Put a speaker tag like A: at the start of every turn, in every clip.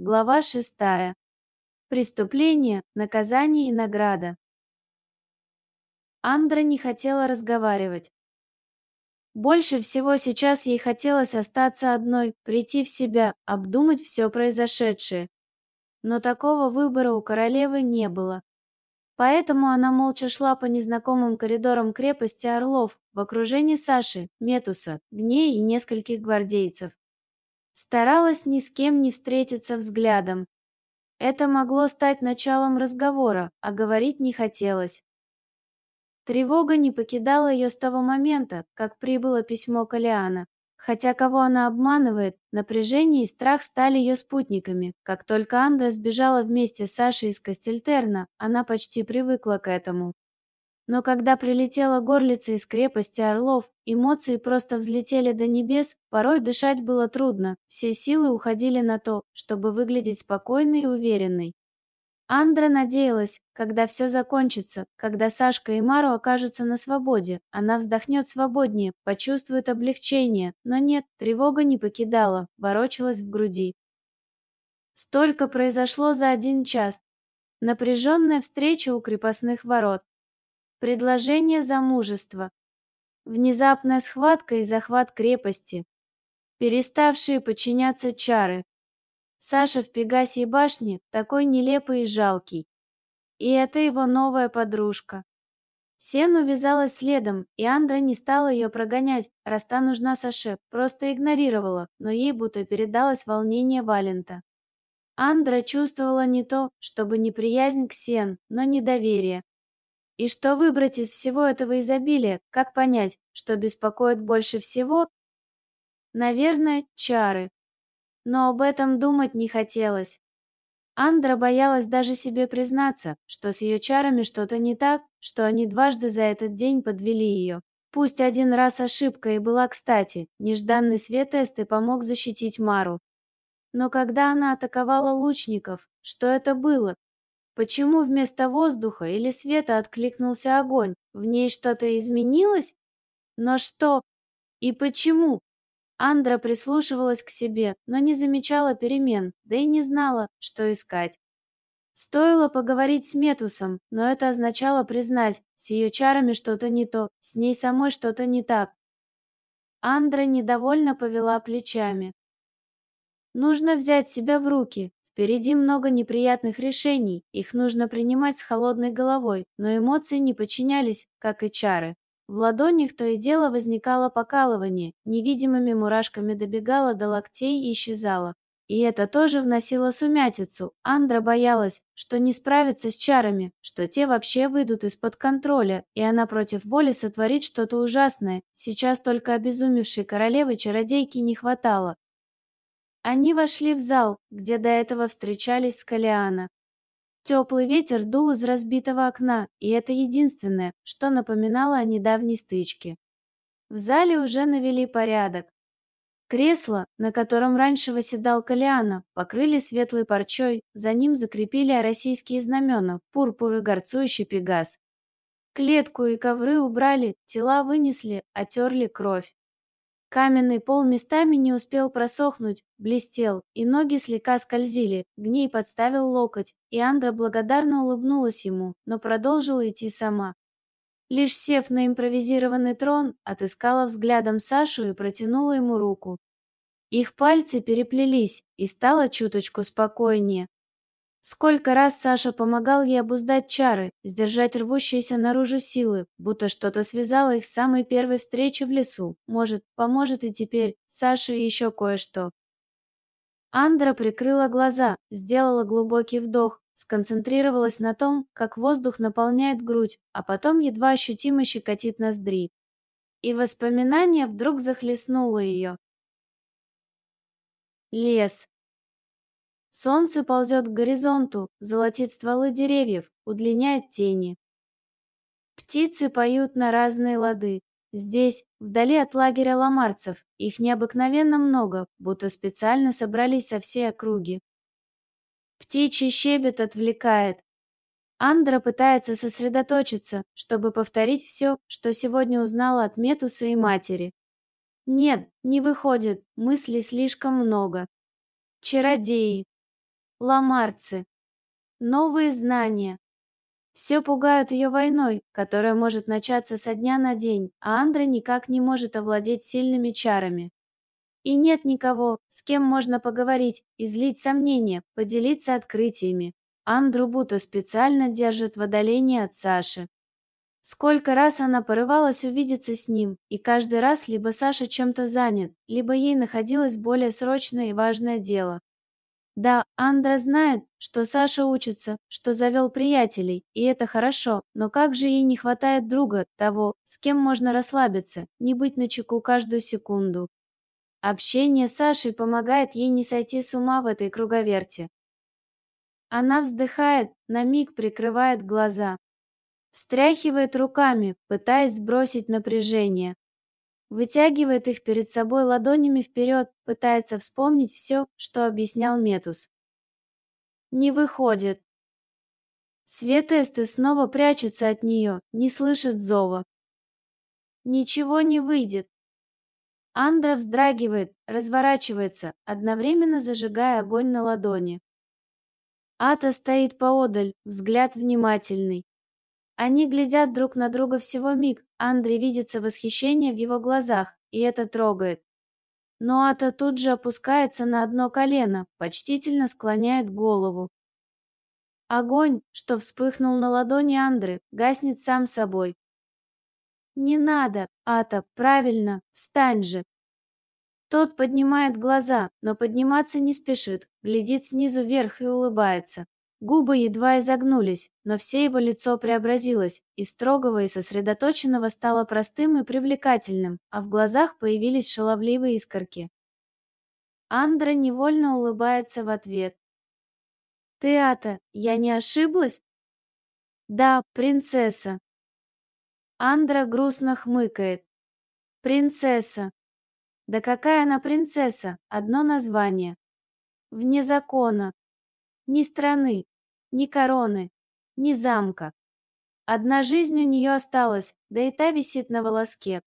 A: Глава шестая. Преступление, наказание и награда. Андра не хотела разговаривать. Больше всего сейчас ей хотелось остаться одной, прийти в себя, обдумать все произошедшее. Но такого выбора у королевы не было. Поэтому она молча шла по незнакомым коридорам крепости Орлов в окружении Саши, Метуса, Гнея и нескольких гвардейцев. Старалась ни с кем не встретиться взглядом. Это могло стать началом разговора, а говорить не хотелось. Тревога не покидала ее с того момента, как прибыло письмо Калиана. Хотя кого она обманывает, напряжение и страх стали ее спутниками. Как только Андра сбежала вместе с Сашей из Кастельтерна, она почти привыкла к этому. Но когда прилетела горлица из крепости Орлов, эмоции просто взлетели до небес, порой дышать было трудно, все силы уходили на то, чтобы выглядеть спокойной и уверенной. Андра надеялась, когда все закончится, когда Сашка и Мару окажутся на свободе, она вздохнет свободнее, почувствует облегчение, но нет, тревога не покидала, ворочалась в груди. Столько произошло за один час. Напряженная встреча у крепостных ворот. Предложение замужества. Внезапная схватка и захват крепости. Переставшие подчиняться чары, Саша в Пегасьей башне такой нелепый и жалкий. И это его новая подружка. Сен увязалась следом, и Андра не стала ее прогонять, раз та нужна Саше, просто игнорировала, но ей будто передалось волнение Валента. Андра чувствовала не то, чтобы неприязнь к Сен, но недоверие. И что выбрать из всего этого изобилия, как понять, что беспокоит больше всего? Наверное, чары но об этом думать не хотелось. Андра боялась даже себе признаться, что с ее чарами что-то не так, что они дважды за этот день подвели ее. Пусть один раз ошибка и была кстати, нежданный свет Эсты помог защитить Мару. Но когда она атаковала лучников, что это было? Почему вместо воздуха или света откликнулся огонь? В ней что-то изменилось? Но что? И почему? Андра прислушивалась к себе, но не замечала перемен, да и не знала, что искать. Стоило поговорить с Метусом, но это означало признать, с ее чарами что-то не то, с ней самой что-то не так. Андра недовольно повела плечами. Нужно взять себя в руки. Впереди много неприятных решений, их нужно принимать с холодной головой, но эмоции не подчинялись, как и чары. В ладонях то и дело возникало покалывание, невидимыми мурашками добегало до локтей и исчезало. И это тоже вносило сумятицу. Андра боялась, что не справится с чарами, что те вообще выйдут из-под контроля, и она против воли сотворит что-то ужасное. Сейчас только обезумевшей королевы-чародейки не хватало. Они вошли в зал, где до этого встречались с Калиана. Теплый ветер дул из разбитого окна, и это единственное, что напоминало о недавней стычке. В зале уже навели порядок. Кресло, на котором раньше восседал Калиана, покрыли светлой парчой, за ним закрепили российские знамена, пурпур и горцующий пегас. Клетку и ковры убрали, тела вынесли, отерли кровь. Каменный пол местами не успел просохнуть, блестел, и ноги слегка скользили. Гней подставил локоть, и Андра благодарно улыбнулась ему, но продолжила идти сама. Лишь сев на импровизированный трон, отыскала взглядом Сашу и протянула ему руку. Их пальцы переплелись, и стало чуточку спокойнее. Сколько раз Саша помогал ей обуздать чары, сдержать рвущиеся наружу силы, будто что-то связало их с самой первой встречи в лесу. Может, поможет и теперь Саше еще кое-что. Андра прикрыла глаза, сделала глубокий вдох, сконцентрировалась на том, как воздух наполняет грудь, а потом едва ощутимо щекотит ноздри. И воспоминание вдруг захлестнуло ее. Лес. Солнце ползет к горизонту, золотит стволы деревьев, удлиняет тени. Птицы поют на разные лады. Здесь, вдали от лагеря ламарцев, их необыкновенно много, будто специально собрались со всей округи. Птичий щебет отвлекает. Андра пытается сосредоточиться, чтобы повторить все, что сегодня узнала от Метуса и матери. Нет, не выходит, мыслей слишком много. Чародеи, ламарцы. Новые знания. Все пугают ее войной, которая может начаться со дня на день, а Андра никак не может овладеть сильными чарами. И нет никого, с кем можно поговорить, излить сомнения, поделиться открытиями. Андру будто специально держит в отдалении от Саши. Сколько раз она порывалась увидеться с ним, и каждый раз либо Саша чем-то занят, либо ей находилось более срочное и важное дело. Да, Андра знает, что Саша учится, что завел приятелей, и это хорошо, но как же ей не хватает друга, того, с кем можно расслабиться, не быть начеку каждую секунду. Общение с Сашей помогает ей не сойти с ума в этой круговерте. Она вздыхает, на миг прикрывает глаза, встряхивает руками, пытаясь сбросить напряжение. Вытягивает их перед собой ладонями вперед, пытается вспомнить все, что объяснял Метус. Не выходит. Светесты снова прячется от нее, не слышит зова. Ничего не выйдет. Андра вздрагивает, разворачивается, одновременно зажигая огонь на ладони. Ата стоит поодаль, взгляд внимательный. Они глядят друг на друга всего миг, Андрей видится восхищение в его глазах, и это трогает. Но Ата тут же опускается на одно колено, почтительно склоняет голову. Огонь, что вспыхнул на ладони Андры, гаснет сам собой. «Не надо, Ата, правильно, встань же!» Тот поднимает глаза, но подниматься не спешит, глядит снизу вверх и улыбается. Губы едва изогнулись, но все его лицо преобразилось, и строгого и сосредоточенного стало простым и привлекательным, а в глазах появились шаловливые искорки. Андра невольно улыбается в ответ. «Ты, Ата, я не ошиблась?» «Да, принцесса». Андра грустно хмыкает. «Принцесса. Да какая она принцесса? Одно название. Вне закона, ни страны, ни короны, ни замка. Одна жизнь у нее осталась, да и та висит на волоске.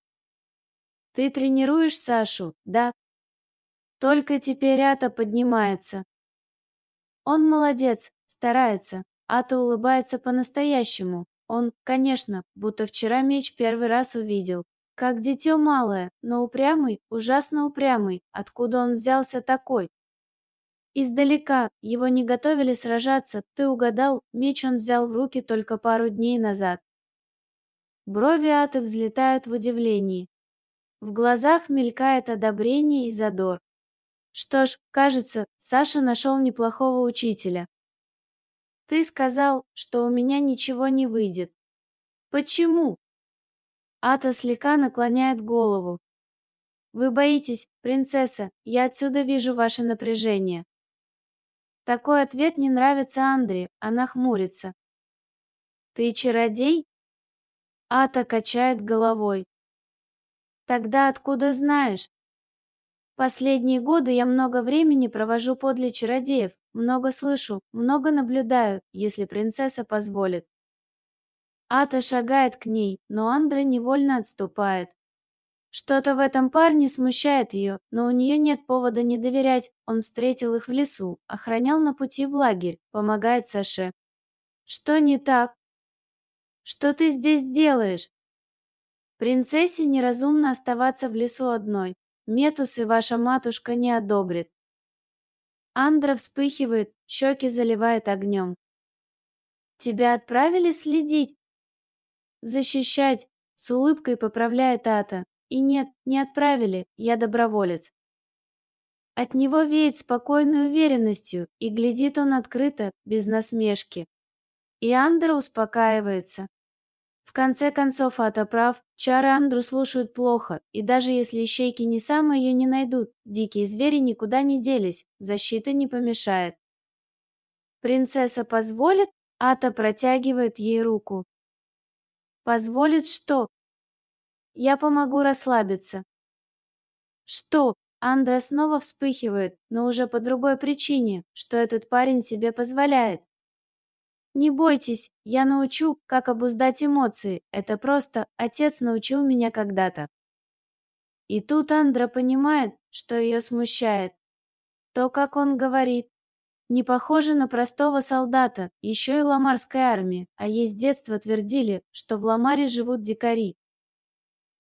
A: Ты тренируешь Сашу, да? Только теперь Ата поднимается. Он молодец, старается. Ата улыбается по-настоящему. Он, конечно, будто вчера меч первый раз увидел. Как дитё малое, но упрямый, ужасно упрямый. Откуда он взялся такой? Издалека, его не готовили сражаться, ты угадал, меч он взял в руки только пару дней назад. Брови Аты взлетают в удивлении. В глазах мелькает одобрение и задор. Что ж, кажется, Саша нашел неплохого учителя. Ты сказал, что у меня ничего не выйдет. Почему? Ата слегка наклоняет голову. Вы боитесь, принцесса, я отсюда вижу ваше напряжение. Такой ответ не нравится Андре, она хмурится. «Ты чародей?» Ата качает головой. «Тогда откуда знаешь?» Последние годы я много времени провожу подле чародеев, много слышу, много наблюдаю, если принцесса позволит. Ата шагает к ней, но Андра невольно отступает. Что-то в этом парне смущает ее, но у нее нет повода не доверять. Он встретил их в лесу, охранял на пути в лагерь, помогает Саше. Что не так? Что ты здесь делаешь? Принцессе неразумно оставаться в лесу одной. Метус и ваша матушка не одобрит. Андра вспыхивает, щеки заливает огнем. Тебя отправили следить? Защищать, с улыбкой поправляет Ата. И нет, не отправили, я доброволец. От него веет спокойной уверенностью, и глядит он открыто, без насмешки. И Андра успокаивается. В конце концов, Ата прав, чары Андру слушают плохо, и даже если ищейки не самые ее не найдут, дикие звери никуда не делись, защита не помешает. Принцесса позволит, Ата протягивает ей руку. Позволит что? Я помогу расслабиться. Что? Андра снова вспыхивает, но уже по другой причине, что этот парень себе позволяет. Не бойтесь, я научу, как обуздать эмоции. Это просто отец научил меня когда-то. И тут Андра понимает, что ее смущает. То, как он говорит. Не похоже на простого солдата, еще и ламарской армии, а ей с детства твердили, что в Ламаре живут дикари.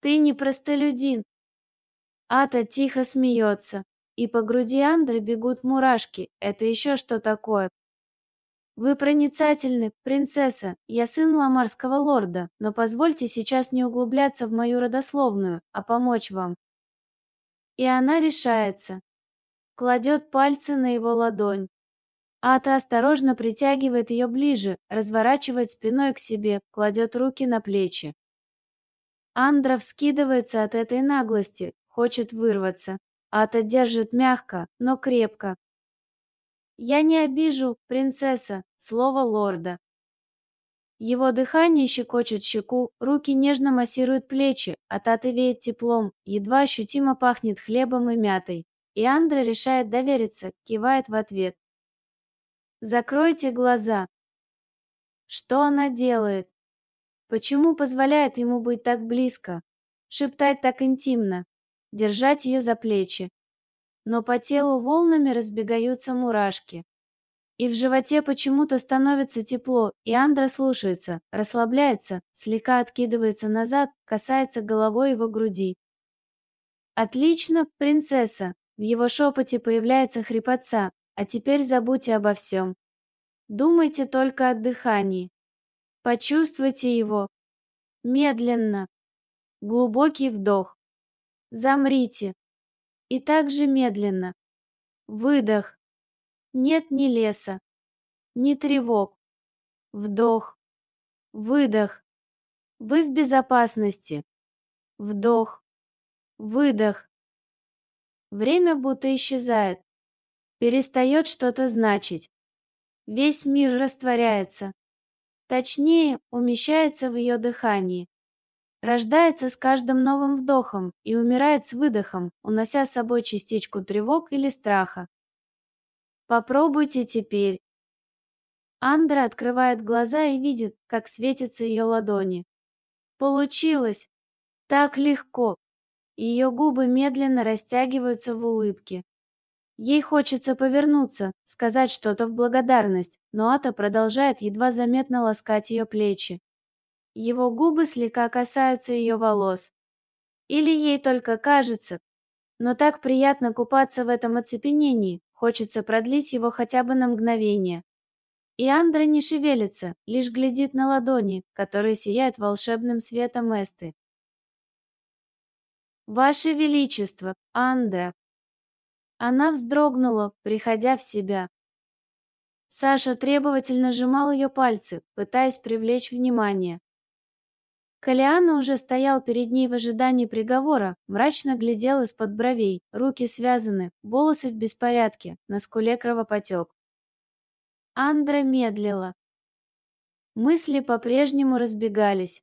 A: Ты не простолюдин. Ата тихо смеется, и по груди Андры бегут мурашки. Это еще что такое? Вы проницательны, принцесса. Я сын ламарского лорда, но позвольте сейчас не углубляться в мою родословную, а помочь вам. И она решается. Кладет пальцы на его ладонь. Ата осторожно притягивает ее ближе, разворачивает спиной к себе, кладет руки на плечи. Андра вскидывается от этой наглости, хочет вырваться. Ата держит мягко, но крепко. «Я не обижу, принцесса», слово лорда. Его дыхание щекочет щеку, руки нежно массируют плечи, от Аты веет теплом, едва ощутимо пахнет хлебом и мятой. И Андра решает довериться, кивает в ответ. Закройте глаза. Что она делает? Почему позволяет ему быть так близко? Шептать так интимно? Держать ее за плечи? Но по телу волнами разбегаются мурашки. И в животе почему-то становится тепло, и Андра слушается, расслабляется, слегка откидывается назад, касается головой его груди. «Отлично, принцесса!» В его шепоте появляется хрипотца, а теперь забудьте обо всем. Думайте только о дыхании. Почувствуйте его. Медленно. Глубокий вдох. Замрите. И также медленно. Выдох. Нет ни леса, ни тревог. Вдох. Выдох. Вы в безопасности. Вдох. Выдох. Время будто исчезает перестает что-то значить. Весь мир растворяется. Точнее, умещается в ее дыхании. Рождается с каждым новым вдохом и умирает с выдохом, унося с собой частичку тревог или страха. Попробуйте теперь. Андра открывает глаза и видит, как светятся ее ладони. Получилось! Так легко! Ее губы медленно растягиваются в улыбке. Ей хочется повернуться, сказать что-то в благодарность, но Ата продолжает едва заметно ласкать ее плечи. Его губы слегка касаются ее волос. Или ей только кажется, но так приятно купаться в этом оцепенении, хочется продлить его хотя бы на мгновение. И Андра не шевелится, лишь глядит на ладони, которые сияют волшебным светом Эсты. «Ваше Величество, Андра!» Она вздрогнула, приходя в себя. Саша требовательно сжимал ее пальцы, пытаясь привлечь внимание. Калиана уже стоял перед ней в ожидании приговора, мрачно глядел из-под бровей, руки связаны, волосы в беспорядке, на скуле кровопотек. Андра медлила. Мысли по-прежнему разбегались.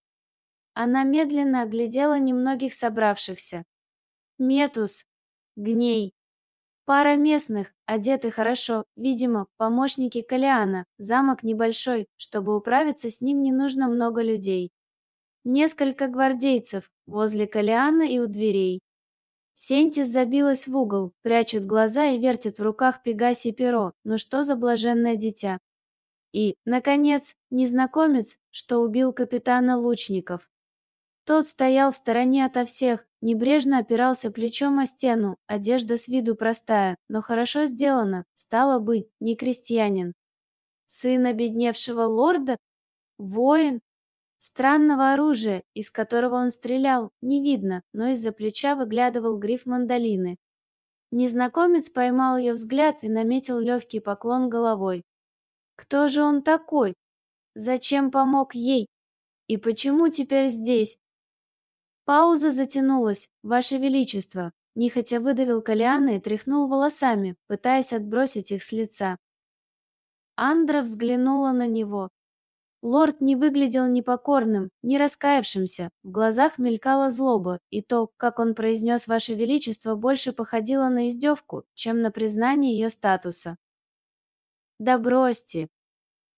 A: Она медленно оглядела немногих собравшихся. Метус, Гней, Пара местных, одеты хорошо, видимо, помощники Калиана. Замок небольшой, чтобы управиться с ним не нужно много людей. Несколько гвардейцев возле Калиана и у дверей. Сентис забилась в угол, прячет глаза и вертит в руках Пегаси перо. Ну что за блаженное дитя? И, наконец, незнакомец, что убил капитана Лучников. Тот стоял в стороне ото всех, небрежно опирался плечом о стену, одежда с виду простая, но хорошо сделана, стало быть, не крестьянин. Сын обедневшего лорда? Воин? Странного оружия, из которого он стрелял, не видно, но из-за плеча выглядывал гриф мандолины. Незнакомец поймал ее взгляд и наметил легкий поклон головой. Кто же он такой? Зачем помог ей? И почему теперь здесь? Пауза затянулась, Ваше Величество, нехотя выдавил Калиана и тряхнул волосами, пытаясь отбросить их с лица. Андра взглянула на него. Лорд не выглядел непокорным, не раскаявшимся, в глазах мелькала злоба, и то, как он произнес «Ваше Величество», больше походило на издевку, чем на признание ее статуса. «Да бросьте,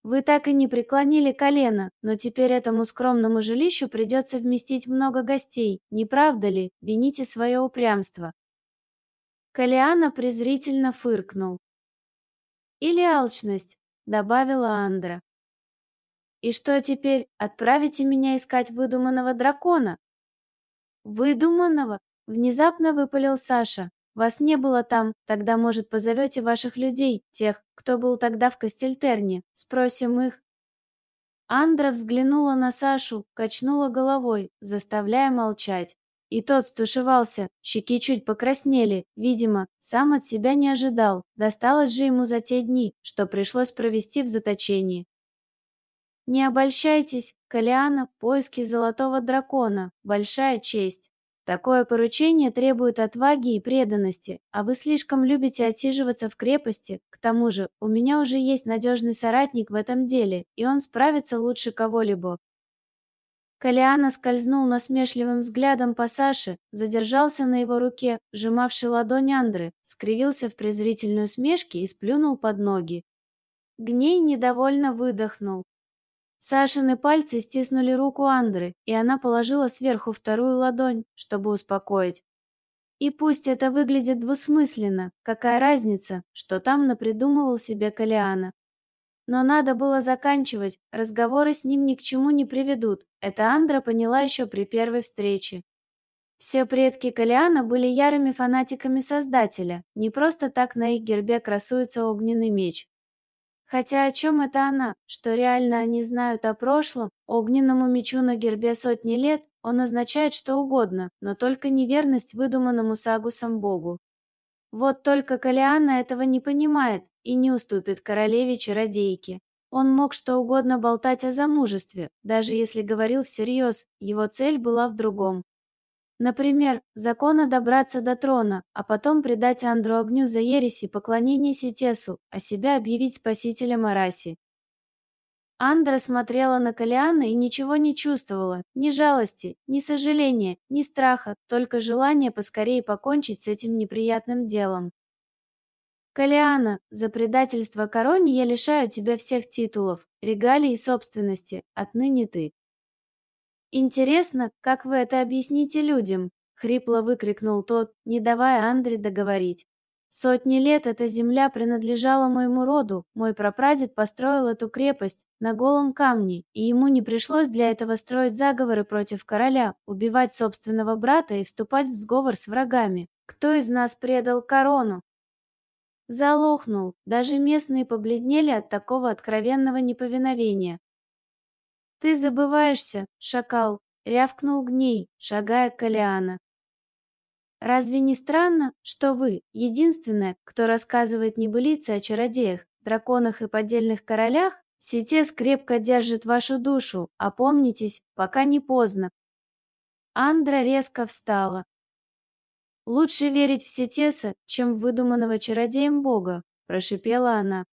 A: вы так и не преклонили колено, но теперь этому скромному жилищу придется вместить много гостей, не правда ли? Вините свое упрямство. Калиана презрительно фыркнул. Или алчность, добавила Андра. И что теперь, отправите меня искать выдуманного дракона? Выдуманного? Внезапно выпалил Саша. Вас не было там, тогда, может, позовете ваших людей, тех, кто был тогда в Кастельтерне, спросим их. Андра взглянула на Сашу, качнула головой, заставляя молчать. И тот стушевался, щеки чуть покраснели, видимо, сам от себя не ожидал, досталось же ему за те дни, что пришлось провести в заточении. Не обольщайтесь, Калиана, поиски золотого дракона, большая честь. Такое поручение требует отваги и преданности, а вы слишком любите отсиживаться в крепости. К тому же, у меня уже есть надежный соратник в этом деле, и он справится лучше кого-либо. Калиана скользнул насмешливым взглядом по Саше, задержался на его руке, сжимавшей ладонь Андры, скривился в презрительной усмешке и сплюнул под ноги. Гней недовольно выдохнул. Сашины пальцы стиснули руку Андры, и она положила сверху вторую ладонь, чтобы успокоить. И пусть это выглядит двусмысленно, какая разница, что там напридумывал себе Калиана. Но надо было заканчивать, разговоры с ним ни к чему не приведут. Это Андра поняла еще при первой встрече. Все предки Калиана были ярыми фанатиками Создателя. Не просто так на их гербе красуется огненный меч. Хотя о чем это она? Что реально они знают о прошлом? Огненному мечу на гербе сотни лет он означает что угодно, но только неверность выдуманному Сагусом богу. Вот только Калиана этого не понимает и не уступит королеве-чародейке. Он мог что угодно болтать о замужестве, даже если говорил всерьез, его цель была в другом. Например, законно добраться до трона, а потом предать Андру огню за ересь и поклонение Ситесу, а себя объявить спасителем Араси. Андра смотрела на Калиана и ничего не чувствовала, ни жалости, ни сожаления, ни страха, только желание поскорее покончить с этим неприятным делом. Калиана, за предательство короне я лишаю тебя всех титулов, регалий и собственности, отныне ты. Интересно, как вы это объясните людям? хрипло выкрикнул тот, не давая Андре договорить. Сотни лет эта земля принадлежала моему роду. Мой прапрадед построил эту крепость на голом камне, и ему не пришлось для этого строить заговоры против короля, убивать собственного брата и вступать в сговор с врагами. Кто из нас предал корону? Залохнул. Даже местные побледнели от такого откровенного неповиновения. Ты забываешься, шакал, рявкнул гней, шагая к Калиана. Разве не странно, что вы единственная, кто рассказывает небылицы о чародеях, драконах и поддельных королях? Ситес крепко держит вашу душу, опомнитесь, пока не поздно. Андра резко встала. Лучше верить в Ситеса, чем в выдуманного чародеем бога, прошипела она.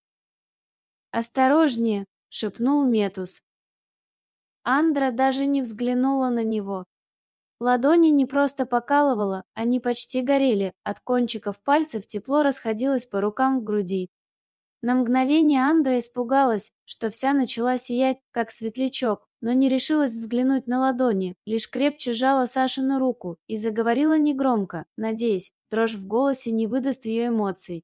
A: Осторожнее, шепнул Метус. Андра даже не взглянула на него, Ладони не просто покалывало, они почти горели, от кончиков пальцев тепло расходилось по рукам к груди. На мгновение Андра испугалась, что вся начала сиять, как светлячок, но не решилась взглянуть на ладони, лишь крепче сжала Сашину руку и заговорила негромко, надеясь, дрожь в голосе не выдаст ее эмоций.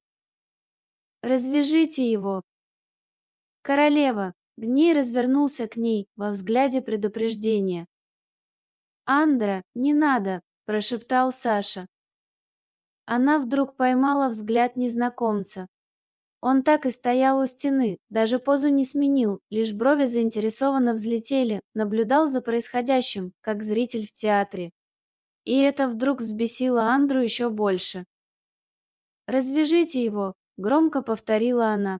A: «Развяжите его!» «Королева!» Гней развернулся к ней во взгляде предупреждения. «Андра, не надо!» – прошептал Саша. Она вдруг поймала взгляд незнакомца. Он так и стоял у стены, даже позу не сменил, лишь брови заинтересованно взлетели, наблюдал за происходящим, как зритель в театре. И это вдруг взбесило Андру еще больше. «Развяжите его!» – громко повторила она.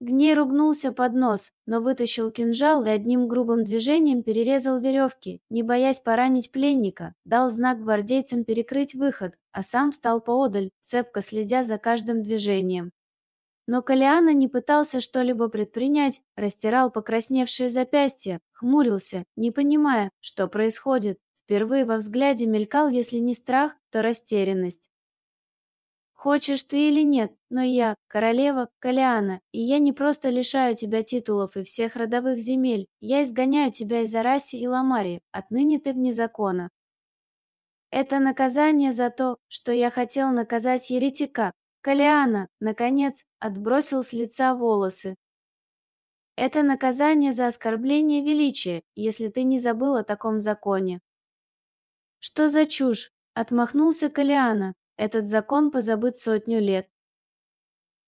A: Гней ругнулся под нос, но вытащил кинжал и одним грубым движением перерезал веревки, не боясь поранить пленника, дал знак гвардейцам перекрыть выход, а сам встал поодаль, цепко следя за каждым движением. Но Калиана не пытался что-либо предпринять, растирал покрасневшие запястья, хмурился, не понимая, что происходит. Впервые во взгляде мелькал, если не страх, то растерянность. Хочешь ты или нет, но я королева Калиана, и я не просто лишаю тебя титулов и всех родовых земель, я изгоняю тебя из Араси и Ламари, отныне ты вне закона. Это наказание за то, что я хотел наказать еретика, Калиана, наконец, отбросил с лица волосы. Это наказание за оскорбление величия, если ты не забыл о таком законе. Что за чушь? Отмахнулся Калиана. Этот закон позабыт сотню лет.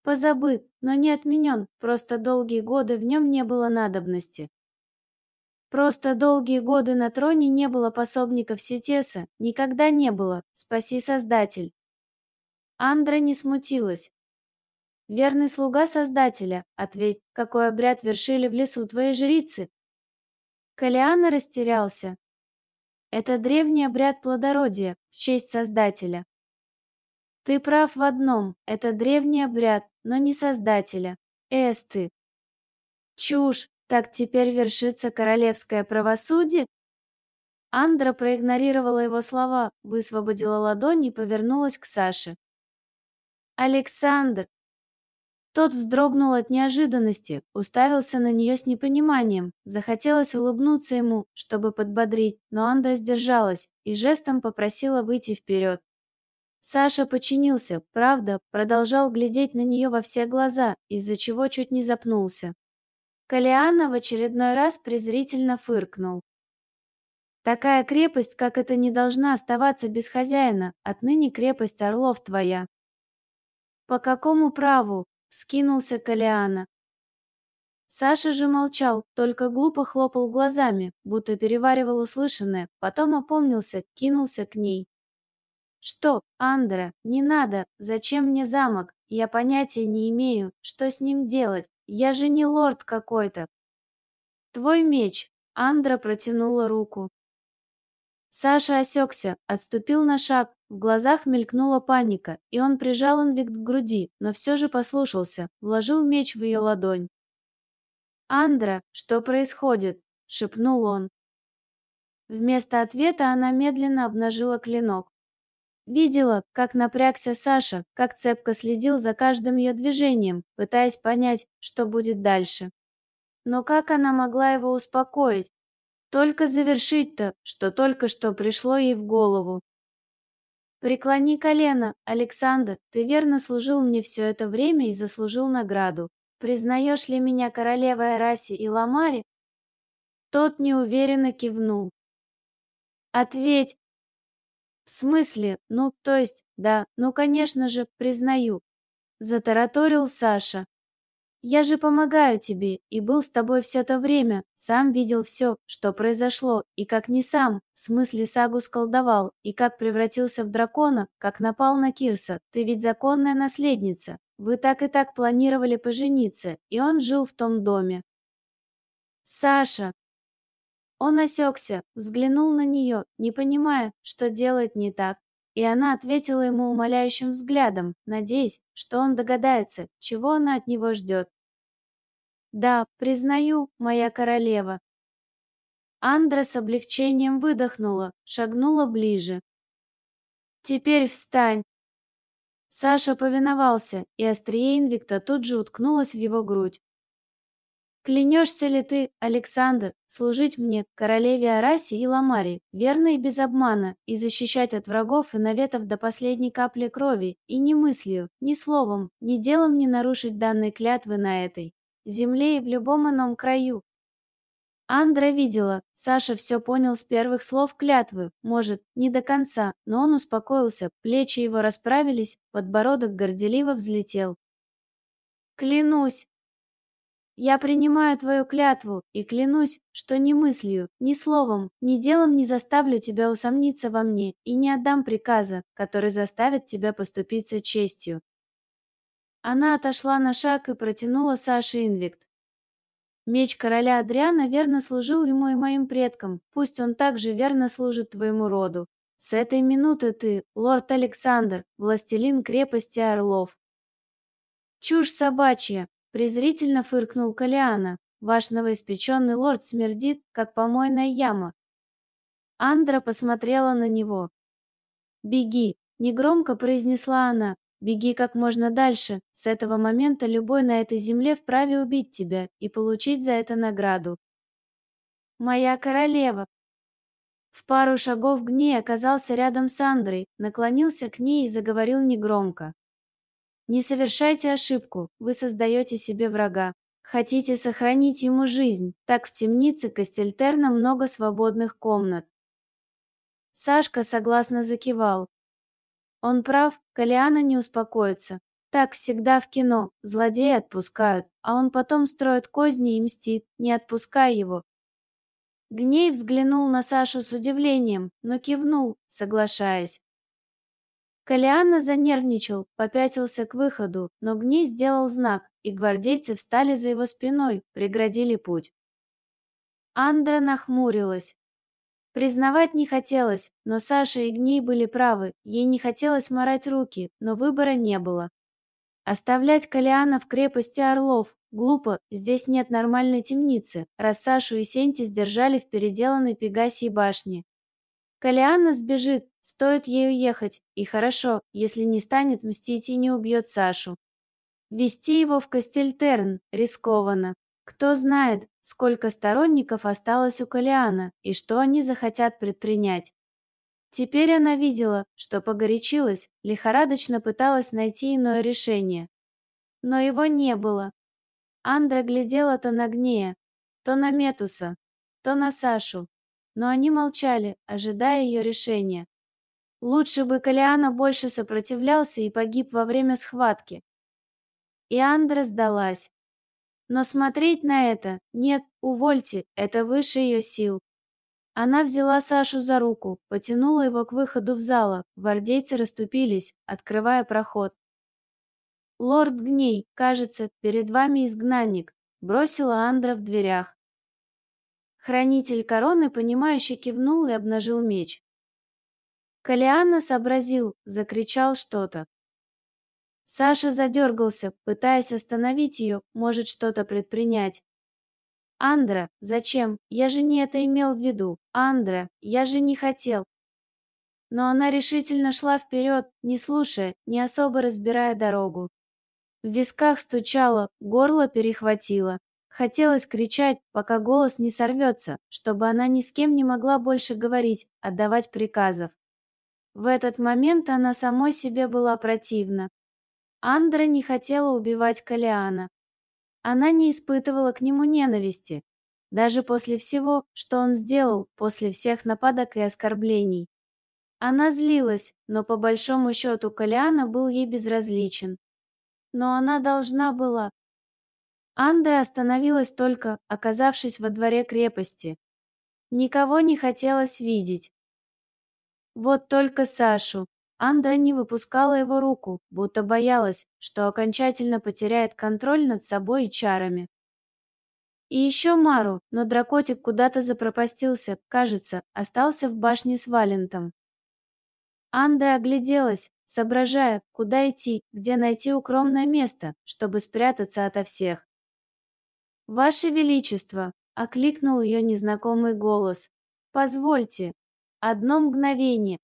A: Позабыт, но не отменен, просто долгие годы в нем не было надобности. Просто долгие годы на троне не было пособников Сетеса, никогда не было, спаси Создатель. Андра не смутилась. «Верный слуга Создателя, ответь, какой обряд вершили в лесу твои жрицы?» Калиана растерялся. «Это древний обряд плодородия в честь Создателя». «Ты прав в одном, это древний обряд, но не Создателя. Эсты». «Чушь, так теперь вершится королевское правосудие?» Андра проигнорировала его слова, высвободила ладонь и повернулась к Саше. «Александр, тот вздрогнул от неожиданности, уставился на нее с непониманием. Захотелось улыбнуться ему, чтобы подбодрить, но Андра сдержалась и жестом попросила выйти вперед. Саша подчинился, правда, продолжал глядеть на нее во все глаза, из-за чего чуть не запнулся. Калиана в очередной раз презрительно фыркнул. «Такая крепость, как эта, не должна оставаться без хозяина. Отныне крепость Орлов твоя». «По какому праву?» скинулся Калиана. Саша же молчал, только глупо хлопал глазами, будто переваривал услышанное, потом опомнился, кинулся к ней. «Что, Андра, не надо, зачем мне замок? Я понятия не имею, что с ним делать, я же не лорд какой-то». «Твой меч», — Андра протянула руку. Саша осекся, отступил на шаг, в глазах мелькнула паника, и он прижал инвикт к груди, но все же послушался, вложил меч в ее ладонь. «Андра, что происходит?» — шепнул он. Вместо ответа она медленно обнажила клинок. Видела, как напрягся Саша, как цепко следил за каждым ее движением, пытаясь понять, что будет дальше. Но как она могла его успокоить, только завершить-то, что только что пришло ей в голову. Преклони колено, Александр, ты верно служил мне все это время и заслужил награду. Признаешь ли меня королевой Араси и Ламари? Тот неуверенно кивнул. Ответь. В смысле? Ну, то есть, да, ну, конечно же, признаю. Затараторил Саша. Я же помогаю тебе и был с тобой все это время, сам видел все, что произошло, и как не сам, в смысле сагу сколдовал, и как превратился в дракона, как напал на Кирса, ты ведь законная наследница. Вы так и так планировали пожениться, и он жил в том доме. Саша. Он осекся, взглянул на нее, не понимая, что делает не так. И она ответила ему умоляющим взглядом, надеясь, что он догадается, чего она от него ждет. Да, признаю, моя королева. Андра с облегчением выдохнула, шагнула ближе. Теперь встань. Саша повиновался, и острие инвикта тут же уткнулась в его грудь. Клянешься ли ты, Александр, служить мне, королеве Араси и Ламари, верно и без обмана, и защищать от врагов и наветов до последней капли крови, и ни мыслью, ни словом, ни делом не нарушить данной клятвы на этой? земле и в любом ином краю. Андра видела, Саша все понял с первых слов клятвы, может, не до конца, но он успокоился, плечи его расправились, подбородок горделиво взлетел. «Клянусь!» «Я принимаю твою клятву и клянусь, что ни мыслью, ни словом, ни делом не заставлю тебя усомниться во мне и не отдам приказа, который заставит тебя поступиться честью. Она отошла на шаг и протянула Саше инвикт. Меч короля Адриана верно служил ему и моим предкам, пусть он также верно служит твоему роду. С этой минуты ты, лорд Александр, властелин крепости Орлов. Чушь собачья, презрительно фыркнул Калиана. Ваш новоиспеченный лорд смердит, как помойная яма. Андра посмотрела на него. «Беги!» — негромко произнесла она, Беги как можно дальше. С этого момента любой на этой земле вправе убить тебя и получить за это награду. Моя королева. В пару шагов Гней оказался рядом с Андрой, наклонился к ней и заговорил негромко. Не совершайте ошибку, вы создаете себе врага. Хотите сохранить ему жизнь, так в темнице Кастельтерна много свободных комнат. Сашка согласно закивал. Он прав, Калиана не успокоится. Так всегда в кино, злодеи отпускают, а он потом строит козни и мстит, не отпускай его. Гней взглянул на Сашу с удивлением, но кивнул, соглашаясь. Калиана занервничал, попятился к выходу, но Гней сделал знак, и гвардейцы встали за его спиной, преградили путь. Андра нахмурилась. Признавать не хотелось, но Саша и Гней были правы, ей не хотелось морать руки, но выбора не было. Оставлять Калиана в крепости Орлов глупо, здесь нет нормальной темницы, раз Сашу и Сенти сдержали в переделанной Пегасии башне. Калиана сбежит, стоит ей уехать, и хорошо, если не станет мстить и не убьет Сашу. Вести его в Кастельтерн рискованно. Кто знает, сколько сторонников осталось у Калиана и что они захотят предпринять. Теперь она видела, что погорячилась, лихорадочно пыталась найти иное решение. Но его не было. Андра глядела то на Гнея, то на Метуса, то на Сашу, но они молчали, ожидая ее решения. Лучше бы Калиана больше сопротивлялся и погиб во время схватки. И Андра сдалась. Но смотреть на это нет, увольте, это выше ее сил. Она взяла Сашу за руку, потянула его к выходу в зала. Гвардейцы расступились, открывая проход. Лорд Гней, кажется, перед вами изгнанник, бросила Андра в дверях. Хранитель короны, понимающе кивнул и обнажил меч. Калиана сообразил, закричал что-то. Саша задергался, пытаясь остановить ее, может что-то предпринять. «Андра, зачем? Я же не это имел в виду. Андра, я же не хотел». Но она решительно шла вперед, не слушая, не особо разбирая дорогу. В висках стучало, горло перехватило. Хотелось кричать, пока голос не сорвется, чтобы она ни с кем не могла больше говорить, отдавать приказов. В этот момент она самой себе была противна. Андра не хотела убивать Калиана. Она не испытывала к нему ненависти, даже после всего, что он сделал, после всех нападок и оскорблений. Она злилась, но по большому счету Калиана был ей безразличен. Но она должна была, Андра остановилась только, оказавшись во дворе крепости. Никого не хотелось видеть. Вот только Сашу. Андра не выпускала его руку, будто боялась, что окончательно потеряет контроль над собой и чарами. И еще Мару, но дракотик куда-то запропастился, кажется, остался в башне с Валентом. Андра огляделась, соображая, куда идти, где найти укромное место, чтобы спрятаться ото всех. «Ваше Величество!» — окликнул ее незнакомый голос. «Позвольте! Одно мгновение!»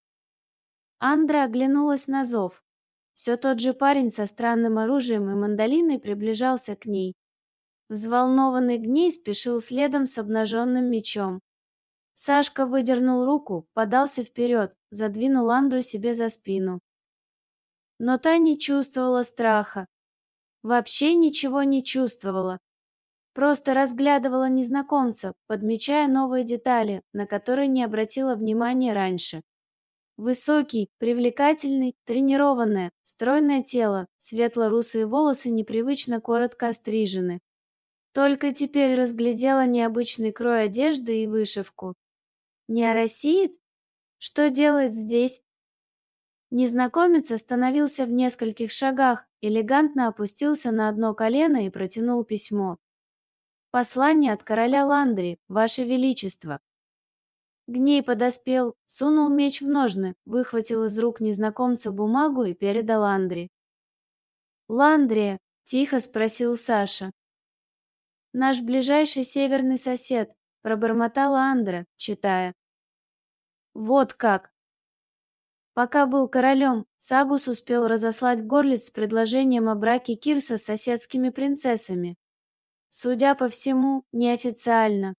A: Андра оглянулась на зов. Все тот же парень со странным оружием и мандолиной приближался к ней. Взволнованный гней спешил следом с обнаженным мечом. Сашка выдернул руку, подался вперед, задвинул Андру себе за спину. Но та не чувствовала страха. Вообще ничего не чувствовала, Просто разглядывала незнакомца, подмечая новые детали, на которые не обратила внимания раньше. Высокий, привлекательный, тренированное, стройное тело, светло-русые волосы непривычно коротко острижены. Только теперь разглядела необычный крой одежды и вышивку. Не россиец? Что делает здесь? Незнакомец остановился в нескольких шагах, элегантно опустился на одно колено и протянул письмо. Послание от короля Ландри, ваше величество. Гней подоспел, сунул меч в ножны, выхватил из рук незнакомца бумагу и передал Ландри. «Ландрия?» – тихо спросил Саша. «Наш ближайший северный сосед», – пробормотала Андра, читая. «Вот как!» Пока был королем, Сагус успел разослать горлиц с предложением о браке Кирса с соседскими принцессами. Судя по всему, неофициально.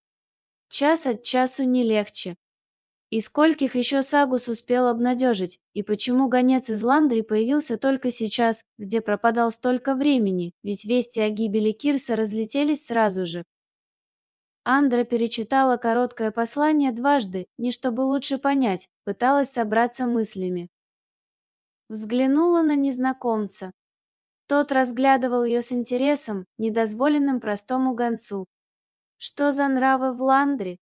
A: Час от часу не легче. И скольких еще Сагус успел обнадежить, и почему гонец из Ландри появился только сейчас, где пропадал столько времени, ведь вести о гибели Кирса разлетелись сразу же. Андра перечитала короткое послание дважды, не чтобы лучше понять, пыталась собраться мыслями. Взглянула на незнакомца. Тот разглядывал ее с интересом, недозволенным простому гонцу. Что за нравы в Ландре?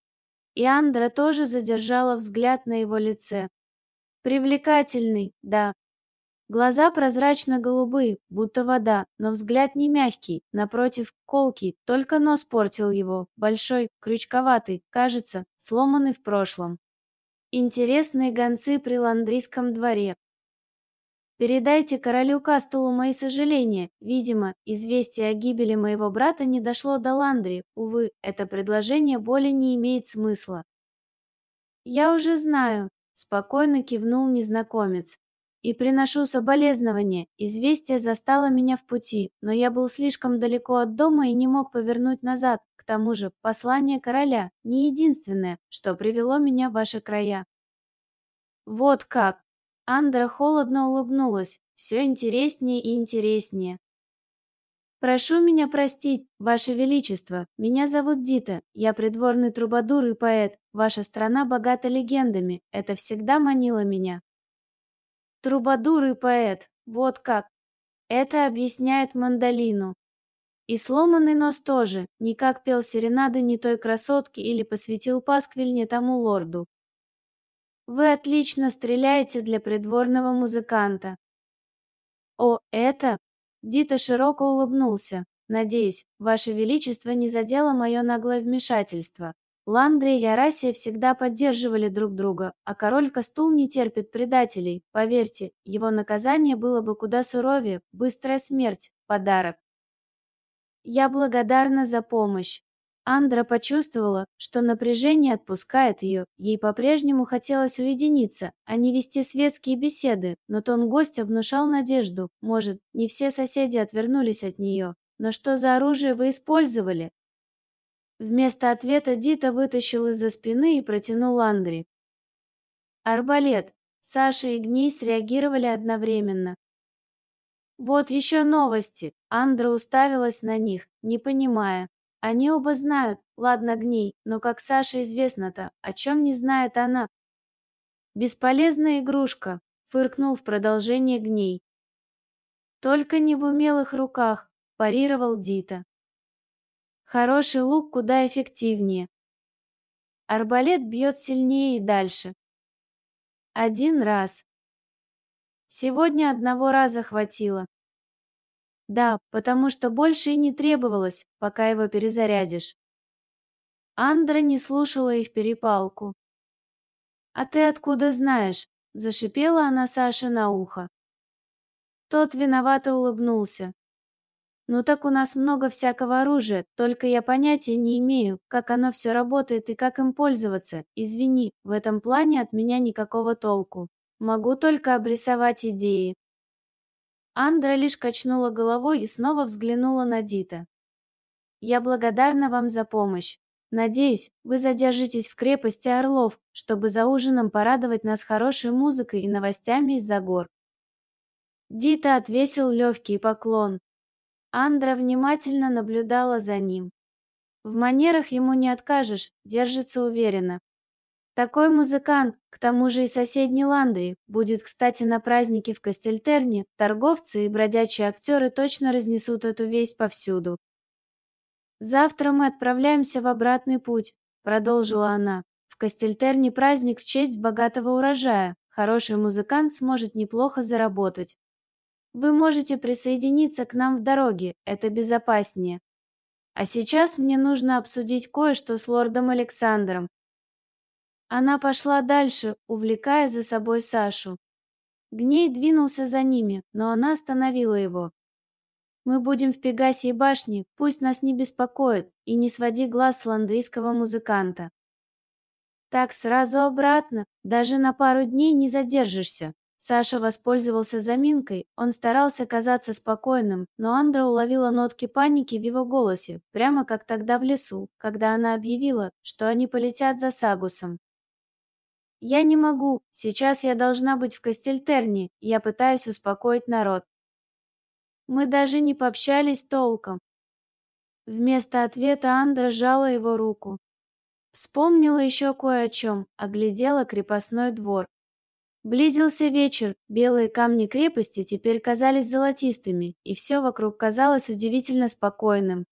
A: И Андра тоже задержала взгляд на его лице. Привлекательный, да. Глаза прозрачно-голубые, будто вода, но взгляд не мягкий, напротив, колкий, только нос портил его, большой, крючковатый, кажется, сломанный в прошлом. Интересные гонцы при ландрийском дворе. Передайте королю Кастулу мои сожаления. Видимо, известие о гибели моего брата не дошло до Ландри. Увы, это предложение более не имеет смысла. Я уже знаю, спокойно кивнул незнакомец. И приношу соболезнования. Известие застало меня в пути, но я был слишком далеко от дома и не мог повернуть назад. К тому же, послание короля не единственное, что привело меня в ваши края. Вот как. Андра холодно улыбнулась. Все интереснее и интереснее. «Прошу меня простить, Ваше Величество. Меня зовут Дита. Я придворный трубадур и поэт. Ваша страна богата легендами. Это всегда манило меня». Трубадур и поэт. Вот как. Это объясняет мандолину. И сломанный нос тоже. Никак пел серенады не той красотке или посвятил пасквиль не тому лорду. Вы отлично стреляете для придворного музыканта. О, это? Дита широко улыбнулся. Надеюсь, Ваше Величество не задело мое наглое вмешательство. Ландри и Арасия всегда поддерживали друг друга, а король Кастул не терпит предателей. Поверьте, его наказание было бы куда суровее, быстрая смерть, подарок. Я благодарна за помощь. Андра почувствовала, что напряжение отпускает ее. Ей по-прежнему хотелось уединиться, а не вести светские беседы, но тон гостя внушал надежду. Может, не все соседи отвернулись от нее. Но что за оружие вы использовали? Вместо ответа Дита вытащил из-за спины и протянул Андре. Арбалет. Саша и Гней среагировали одновременно. Вот еще новости. Андра уставилась на них, не понимая. Они оба знают, ладно, Гней, но как Саше известно-то, о чем не знает она? Бесполезная игрушка, фыркнул в продолжение Гней. Только не в умелых руках, парировал Дита. Хороший лук куда эффективнее. Арбалет бьет сильнее и дальше. Один раз. Сегодня одного раза хватило. Да, потому что больше и не требовалось, пока его перезарядишь. Андра не слушала их перепалку. «А ты откуда знаешь?» – зашипела она Саше на ухо. Тот виновато улыбнулся. Ну так у нас много всякого оружия, только я понятия не имею, как оно все работает и как им пользоваться. Извини, в этом плане от меня никакого толку. Могу только обрисовать идеи. Андра лишь качнула головой и снова взглянула на Дита. Я благодарна вам за помощь. Надеюсь, вы задержитесь в крепости Орлов, чтобы за ужином порадовать нас хорошей музыкой и новостями из-за гор. Дита отвесил легкий поклон, Андра внимательно наблюдала за ним. В манерах ему не откажешь, держится уверенно. Такой музыкант, к тому же и соседний Ландри, будет, кстати, на празднике в Кастельтерне, торговцы и бродячие актеры точно разнесут эту весть повсюду. «Завтра мы отправляемся в обратный путь», — продолжила она. «В Кастельтерне праздник в честь богатого урожая. Хороший музыкант сможет неплохо заработать. Вы можете присоединиться к нам в дороге, это безопаснее. А сейчас мне нужно обсудить кое-что с лордом Александром. Она пошла дальше, увлекая за собой Сашу. Гней двинулся за ними, но она остановила его. Мы будем в Пегасии башне, пусть нас не беспокоит, и не своди глаз с ландрийского музыканта. Так сразу обратно, даже на пару дней не задержишься. Саша воспользовался заминкой, он старался казаться спокойным, но Андра уловила нотки паники в его голосе, прямо как тогда в лесу, когда она объявила, что они полетят за Сагусом. Я не могу, сейчас я должна быть в Кастельтерне, я пытаюсь успокоить народ. Мы даже не пообщались толком. Вместо ответа Андра сжала его руку. Вспомнила еще кое о чем, оглядела крепостной двор. Близился вечер, белые камни крепости теперь казались золотистыми, и все вокруг казалось удивительно спокойным.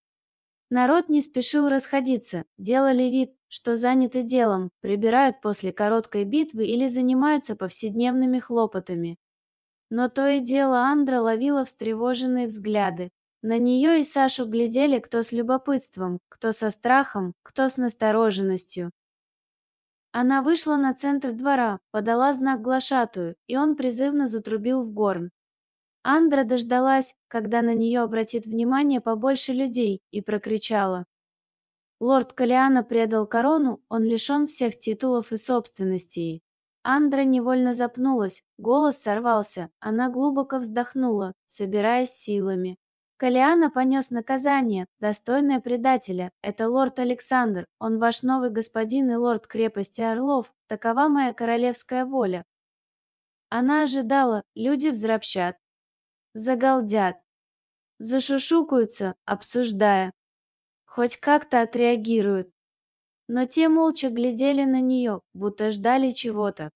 A: Народ не спешил расходиться, делали вид, что заняты делом, прибирают после короткой битвы или занимаются повседневными хлопотами. Но то и дело Андра ловила встревоженные взгляды. На нее и Сашу глядели кто с любопытством, кто со страхом, кто с настороженностью. Она вышла на центр двора, подала знак глашатую, и он призывно затрубил в горн. Андра дождалась, когда на нее обратит внимание побольше людей, и прокричала. Лорд Калиана предал корону, он лишен всех титулов и собственностей. Андра невольно запнулась, голос сорвался, она глубоко вздохнула, собираясь силами. Калиана понес наказание, достойное предателя. Это лорд Александр, он ваш новый господин и лорд крепости Орлов. Такова моя королевская воля. Она ожидала, люди взропщат, загалдят, зашушукаются, обсуждая. Хоть как-то отреагируют. Но те молча глядели на нее, будто ждали чего-то.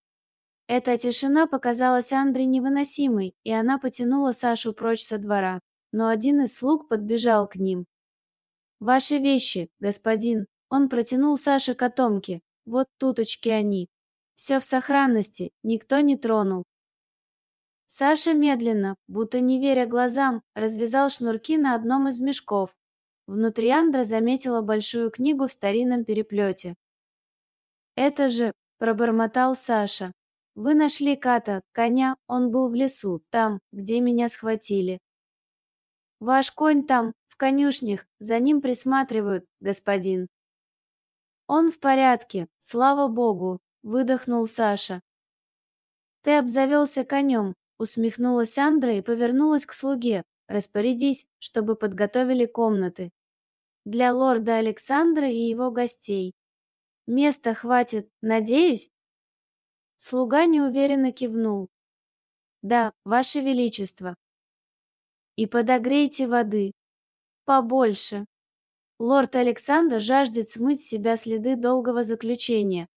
A: Эта тишина показалась Андре невыносимой, и она потянула Сашу прочь со двора но один из слуг подбежал к ним. «Ваши вещи, господин!» Он протянул Саше котомки. «Вот туточки они. Все в сохранности, никто не тронул». Саша медленно, будто не веря глазам, развязал шнурки на одном из мешков. Внутри Андра заметила большую книгу в старинном переплете. «Это же...» – пробормотал Саша. «Вы нашли Ката, коня, он был в лесу, там, где меня схватили. Ваш конь там, в конюшнях, за ним присматривают, господин. Он в порядке, слава богу, выдохнул Саша. Ты обзавелся конем, усмехнулась Андра и повернулась к слуге. Распорядись, чтобы подготовили комнаты. Для лорда Александра и его гостей. Места хватит, надеюсь? Слуга неуверенно кивнул. Да, ваше величество. И подогрейте воды. Побольше. Лорд Александр жаждет смыть с себя следы долгого заключения.